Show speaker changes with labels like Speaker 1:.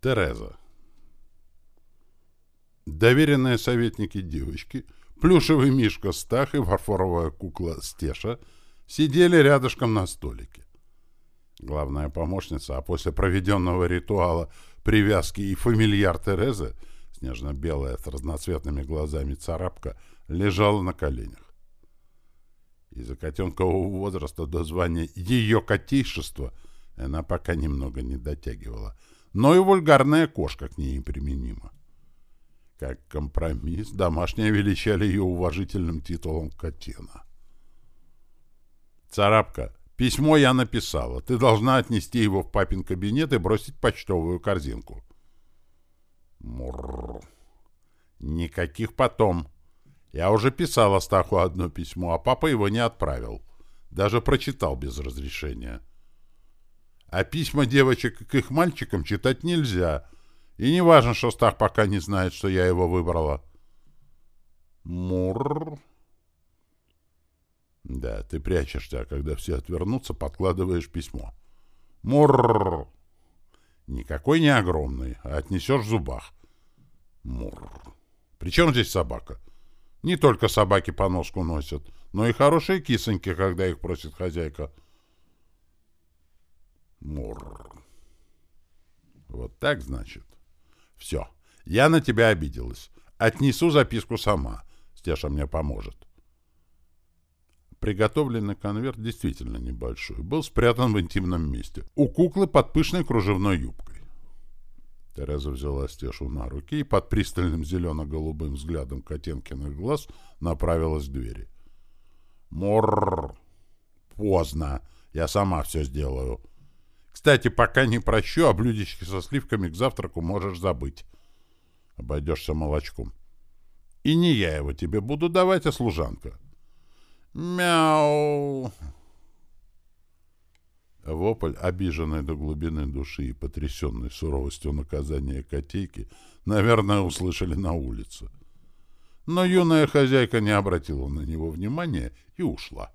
Speaker 1: Тереза. Доверенные советники девочки, плюшевый мишка Стах и фарфоровая кукла Стеша сидели рядышком на столике. Главная помощница, а после проведенного ритуала привязки и фамильяр Терезы, снежно-белая с разноцветными глазами царапка, лежала на коленях. Из-за котенкового возраста до звания ее котейшества она пока немного не дотягивала — но и вульгарная кошка к ней применима. Как компромисс, домашние величали ее уважительным титулом Котена. «Царапка, письмо я написала. Ты должна отнести его в папин кабинет и бросить почтовую корзинку». Мурр. Никаких потом. Я уже писала Стаху одно письмо, а папа его не отправил. Даже прочитал без разрешения. А письма девочек к их мальчикам читать нельзя. И не важно, что Стах пока не знает, что я его выбрала. Мур. Да, ты прячешься, а когда все отвернутся, подкладываешь письмо. Мур. Никакой не огромный, а отнесешь в зубах. Мур. Причем здесь собака? Не только собаки по носку носят, но и хорошие кисоньки, когда их просит хозяйка. — Мур. Вот так, значит? Все. Я на тебя обиделась. Отнесу записку сама. Стеша мне поможет. Приготовленный конверт действительно небольшой. Был спрятан в интимном месте. У куклы под пышной кружевной юбкой. Тереза взяла Стешу на руки и под пристальным зелено-голубым взглядом Котенкиных глаз направилась к двери. Мор. Поздно. Я сама все сделаю. Кстати, пока не прощу, а блюдечки со сливками к завтраку можешь забыть. Обойдешься молочком. И не я его тебе буду давать, а служанка. Мяу! Вопль, обиженный до глубины души и потрясенный суровостью наказания котейки, наверное, услышали на улице. Но юная хозяйка не обратила на него внимания и ушла.